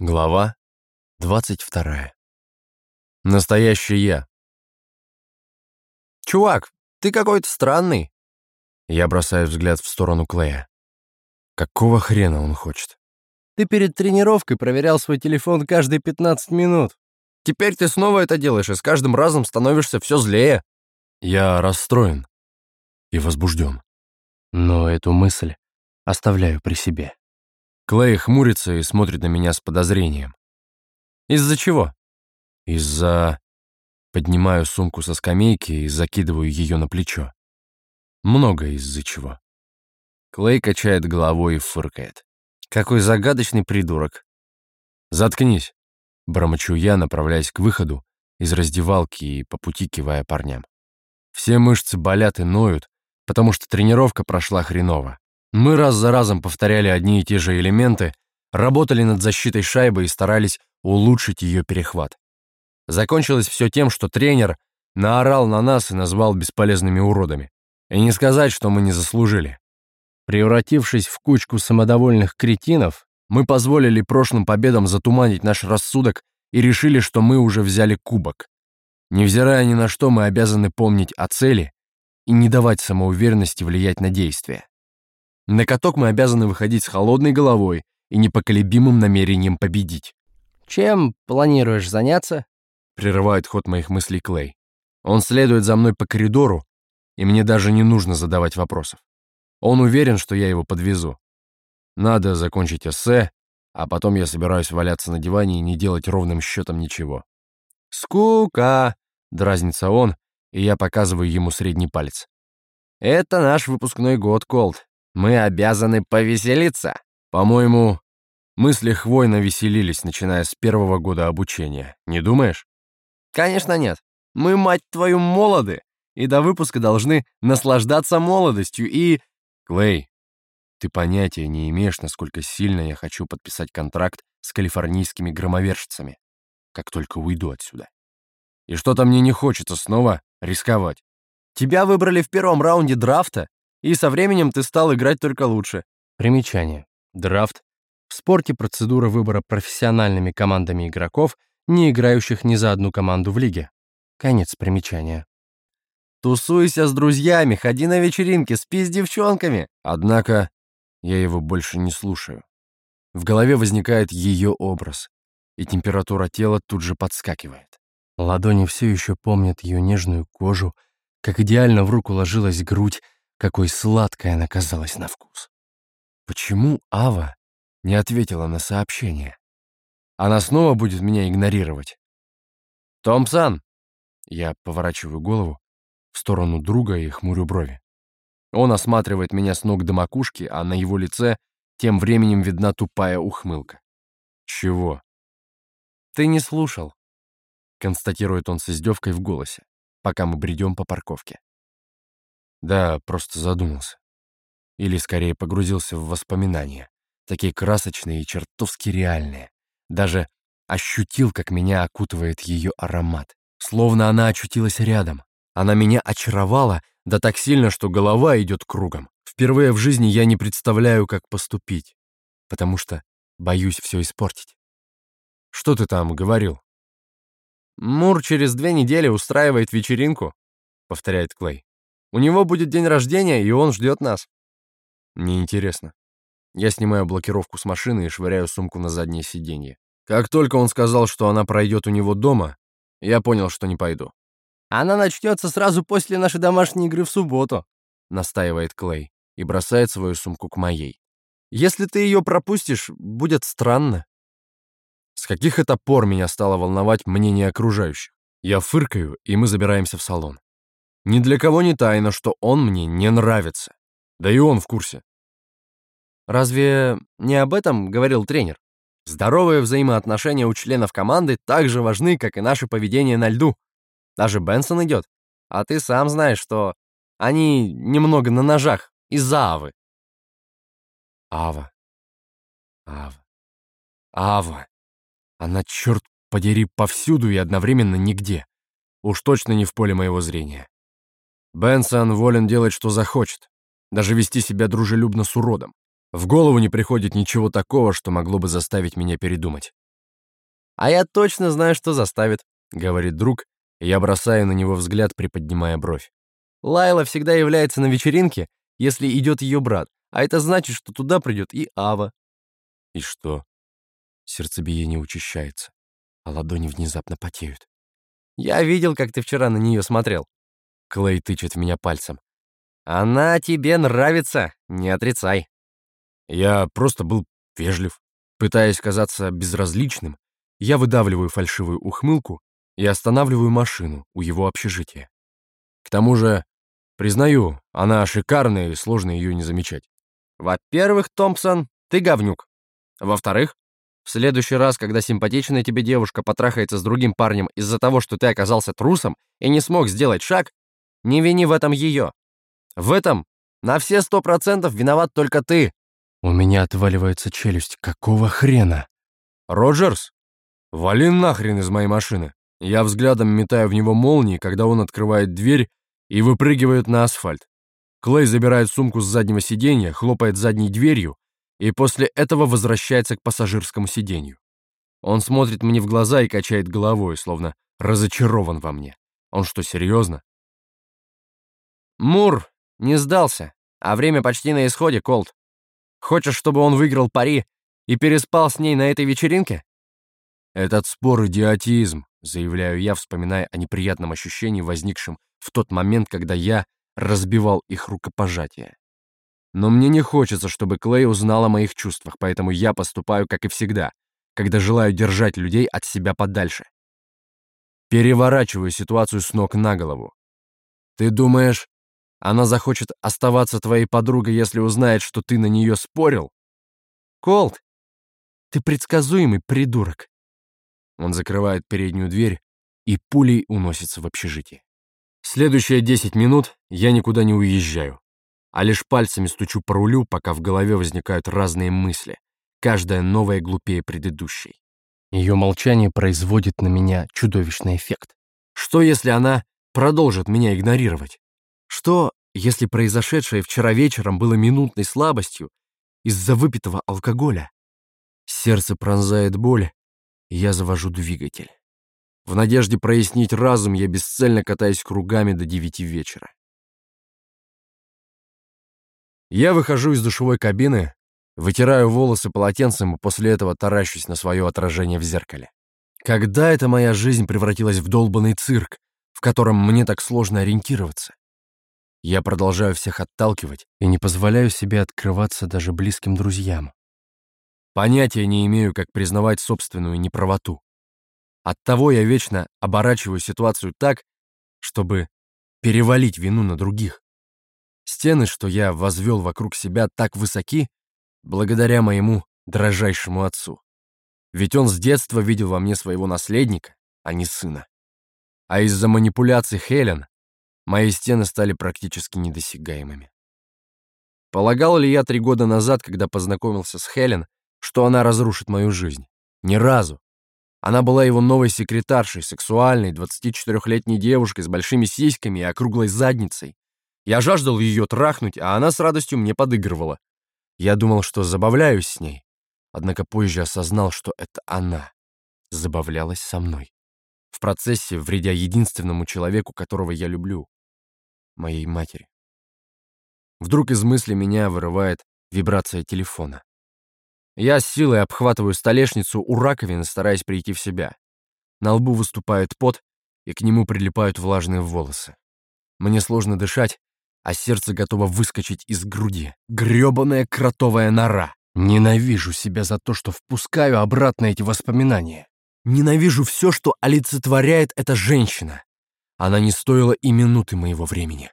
Глава 22. Настоящий я. «Чувак, ты какой-то странный». Я бросаю взгляд в сторону Клея. Какого хрена он хочет? Ты перед тренировкой проверял свой телефон каждые 15 минут. Теперь ты снова это делаешь, и с каждым разом становишься все злее. Я расстроен и возбужден. Но эту мысль оставляю при себе. Клей хмурится и смотрит на меня с подозрением. Из-за чего? Из-за... Поднимаю сумку со скамейки и закидываю ее на плечо. Много из-за чего. Клей качает головой и фыркает. Какой загадочный придурок. «Заткнись!» — бормочу я, направляясь к выходу из раздевалки и по пути кивая парням. Все мышцы болят и ноют, потому что тренировка прошла хреново. Мы раз за разом повторяли одни и те же элементы, работали над защитой шайбы и старались улучшить ее перехват. Закончилось все тем, что тренер наорал на нас и назвал бесполезными уродами. И не сказать, что мы не заслужили. Превратившись в кучку самодовольных кретинов, мы позволили прошлым победам затуманить наш рассудок и решили, что мы уже взяли кубок. Невзирая ни на что, мы обязаны помнить о цели и не давать самоуверенности влиять на действия. На каток мы обязаны выходить с холодной головой и непоколебимым намерением победить. «Чем планируешь заняться?» — прерывает ход моих мыслей Клей. Он следует за мной по коридору, и мне даже не нужно задавать вопросов. Он уверен, что я его подвезу. Надо закончить эссе, а потом я собираюсь валяться на диване и не делать ровным счетом ничего. «Скука!» — дразнится он, и я показываю ему средний палец. «Это наш выпускной год, Колт. Мы обязаны повеселиться. По-моему, мысли хвойно веселились, начиная с первого года обучения. Не думаешь? Конечно нет. Мы, мать твою, молоды. И до выпуска должны наслаждаться молодостью и... Клей, ты понятия не имеешь, насколько сильно я хочу подписать контракт с калифорнийскими громовержцами, как только уйду отсюда. И что-то мне не хочется снова рисковать. Тебя выбрали в первом раунде драфта, и со временем ты стал играть только лучше. Примечание. Драфт. В спорте процедура выбора профессиональными командами игроков, не играющих ни за одну команду в лиге. Конец примечания. Тусуйся с друзьями, ходи на вечеринки, спи с девчонками. Однако я его больше не слушаю. В голове возникает ее образ, и температура тела тут же подскакивает. Ладони все еще помнят ее нежную кожу, как идеально в руку ложилась грудь, какой сладкой она казалась на вкус. Почему Ава не ответила на сообщение? Она снова будет меня игнорировать. «Томпсон!» Я поворачиваю голову в сторону друга и хмурю брови. Он осматривает меня с ног до макушки, а на его лице тем временем видна тупая ухмылка. «Чего?» «Ты не слушал», — констатирует он с издевкой в голосе, пока мы бредем по парковке. Да, просто задумался. Или скорее погрузился в воспоминания, такие красочные и чертовски реальные. Даже ощутил, как меня окутывает ее аромат. Словно она очутилась рядом. Она меня очаровала, да так сильно, что голова идет кругом. Впервые в жизни я не представляю, как поступить, потому что боюсь все испортить. Что ты там говорил? Мур через две недели устраивает вечеринку, повторяет Клей. У него будет день рождения, и он ждет нас. Неинтересно. Я снимаю блокировку с машины и швыряю сумку на заднее сиденье. Как только он сказал, что она пройдет у него дома, я понял, что не пойду. «Она начнется сразу после нашей домашней игры в субботу», настаивает Клей и бросает свою сумку к моей. «Если ты ее пропустишь, будет странно». С каких это пор меня стало волновать мнение окружающих? Я фыркаю, и мы забираемся в салон. Ни для кого не тайно, что он мне не нравится. Да и он в курсе. Разве не об этом говорил тренер? Здоровые взаимоотношения у членов команды так же важны, как и наше поведение на льду. Даже Бенсон идет. А ты сам знаешь, что они немного на ножах из-за Авы. Ава. Ава. Ава. Она, черт подери, повсюду и одновременно нигде. Уж точно не в поле моего зрения. Бенсон волен делать, что захочет, даже вести себя дружелюбно с уродом. В голову не приходит ничего такого, что могло бы заставить меня передумать. «А я точно знаю, что заставит», — говорит друг, и я бросаю на него взгляд, приподнимая бровь. Лайла всегда является на вечеринке, если идет ее брат, а это значит, что туда придет и Ава. И что? Сердцебиение учащается, а ладони внезапно потеют. Я видел, как ты вчера на нее смотрел. Клей тычет в меня пальцем. Она тебе нравится, не отрицай. Я просто был вежлив. Пытаясь казаться безразличным, я выдавливаю фальшивую ухмылку и останавливаю машину у его общежития. К тому же, признаю, она шикарная и сложно ее не замечать. Во-первых, Томпсон, ты говнюк. Во-вторых, в следующий раз, когда симпатичная тебе девушка потрахается с другим парнем из-за того, что ты оказался трусом и не смог сделать шаг, не вини в этом ее. В этом на все сто процентов виноват только ты. У меня отваливается челюсть. Какого хрена? Роджерс? Вали нахрен из моей машины. Я взглядом метаю в него молнии, когда он открывает дверь и выпрыгивает на асфальт. Клей забирает сумку с заднего сиденья, хлопает задней дверью и после этого возвращается к пассажирскому сиденью. Он смотрит мне в глаза и качает головой, словно разочарован во мне. Он что, серьезно? Мур не сдался, а время почти на исходе, Колт. Хочешь, чтобы он выиграл пари и переспал с ней на этой вечеринке? Этот спор — идиотизм, заявляю я, вспоминая о неприятном ощущении, возникшем в тот момент, когда я разбивал их рукопожатие. Но мне не хочется, чтобы Клей узнал о моих чувствах, поэтому я поступаю, как и всегда, когда желаю держать людей от себя подальше. Переворачиваю ситуацию с ног на голову. Ты думаешь, она захочет оставаться твоей подругой, если узнает, что ты на нее спорил? Колт, ты предсказуемый придурок. Он закрывает переднюю дверь и пулей уносится в общежитие. Следующие 10 минут я никуда не уезжаю а лишь пальцами стучу по рулю, пока в голове возникают разные мысли, каждая новая глупее предыдущей. Ее молчание производит на меня чудовищный эффект. Что, если она продолжит меня игнорировать? Что, если произошедшее вчера вечером было минутной слабостью из-за выпитого алкоголя? Сердце пронзает боль, я завожу двигатель. В надежде прояснить разум я бесцельно катаюсь кругами до девяти вечера. Я выхожу из душевой кабины, вытираю волосы полотенцем и после этого таращусь на свое отражение в зеркале. Когда эта моя жизнь превратилась в долбанный цирк, в котором мне так сложно ориентироваться? Я продолжаю всех отталкивать и не позволяю себе открываться даже близким друзьям. Понятия не имею, как признавать собственную неправоту. Оттого я вечно оборачиваю ситуацию так, чтобы перевалить вину на других. Стены, что я возвел вокруг себя, так высоки, благодаря моему дрожайшему отцу. Ведь он с детства видел во мне своего наследника, а не сына. А из-за манипуляций Хелен мои стены стали практически недосягаемыми. Полагал ли я три года назад, когда познакомился с Хелен, что она разрушит мою жизнь? Ни разу. Она была его новой секретаршей, сексуальной, 24-летней девушкой с большими сиськами и округлой задницей, я жаждал ее трахнуть, а она с радостью мне подыгрывала. Я думал, что забавляюсь с ней. Однако позже осознал, что это она забавлялась со мной. В процессе, вредя единственному человеку, которого я люблю. Моей матери. Вдруг из мысли меня вырывает вибрация телефона. Я с силой обхватываю столешницу у раковины, стараясь прийти в себя. На лбу выступает пот, и к нему прилипают влажные волосы. Мне сложно дышать, а сердце готово выскочить из груди. Грёбаная кротовая нора. Ненавижу себя за то, что впускаю обратно эти воспоминания. Ненавижу все, что олицетворяет эта женщина. Она не стоила и минуты моего времени.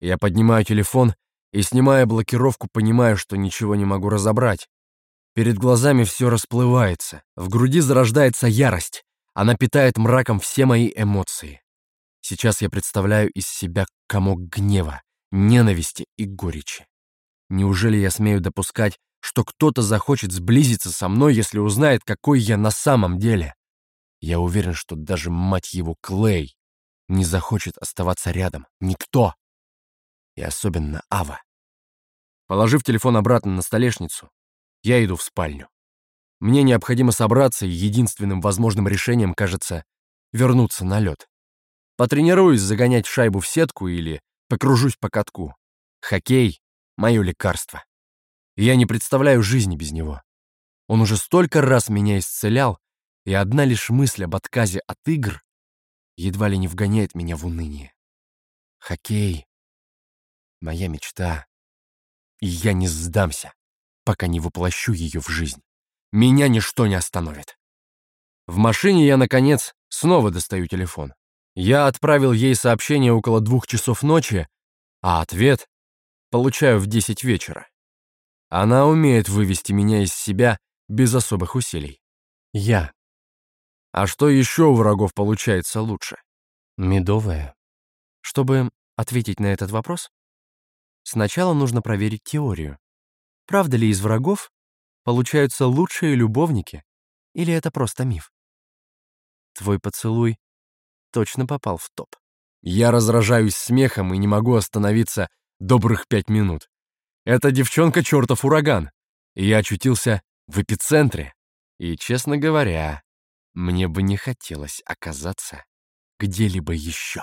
Я поднимаю телефон и, снимая блокировку, понимаю, что ничего не могу разобрать. Перед глазами все расплывается, в груди зарождается ярость. Она питает мраком все мои эмоции. Сейчас я представляю из себя комок гнева, ненависти и горечи. Неужели я смею допускать, что кто-то захочет сблизиться со мной, если узнает, какой я на самом деле? Я уверен, что даже мать его Клей не захочет оставаться рядом. Никто. И особенно Ава. Положив телефон обратно на столешницу, я иду в спальню. Мне необходимо собраться, и единственным возможным решением кажется вернуться на лед. Потренируюсь загонять шайбу в сетку или покружусь по катку. Хоккей — мое лекарство. я не представляю жизни без него. Он уже столько раз меня исцелял, и одна лишь мысль об отказе от игр едва ли не вгоняет меня в уныние. Хоккей — моя мечта, и я не сдамся, пока не воплощу ее в жизнь. Меня ничто не остановит. В машине я, наконец, снова достаю телефон. Я отправил ей сообщение около двух часов ночи, а ответ получаю в десять вечера. Она умеет вывести меня из себя без особых усилий. Я. А что еще у врагов получается лучше? Медовая. Чтобы ответить на этот вопрос, сначала нужно проверить теорию. Правда ли из врагов получаются лучшие любовники, или это просто миф? Твой поцелуй точно попал в топ. Я разражаюсь смехом и не могу остановиться добрых пять минут. Эта девчонка чертов ураган. И я очутился в эпицентре. И, честно говоря, мне бы не хотелось оказаться где-либо еще.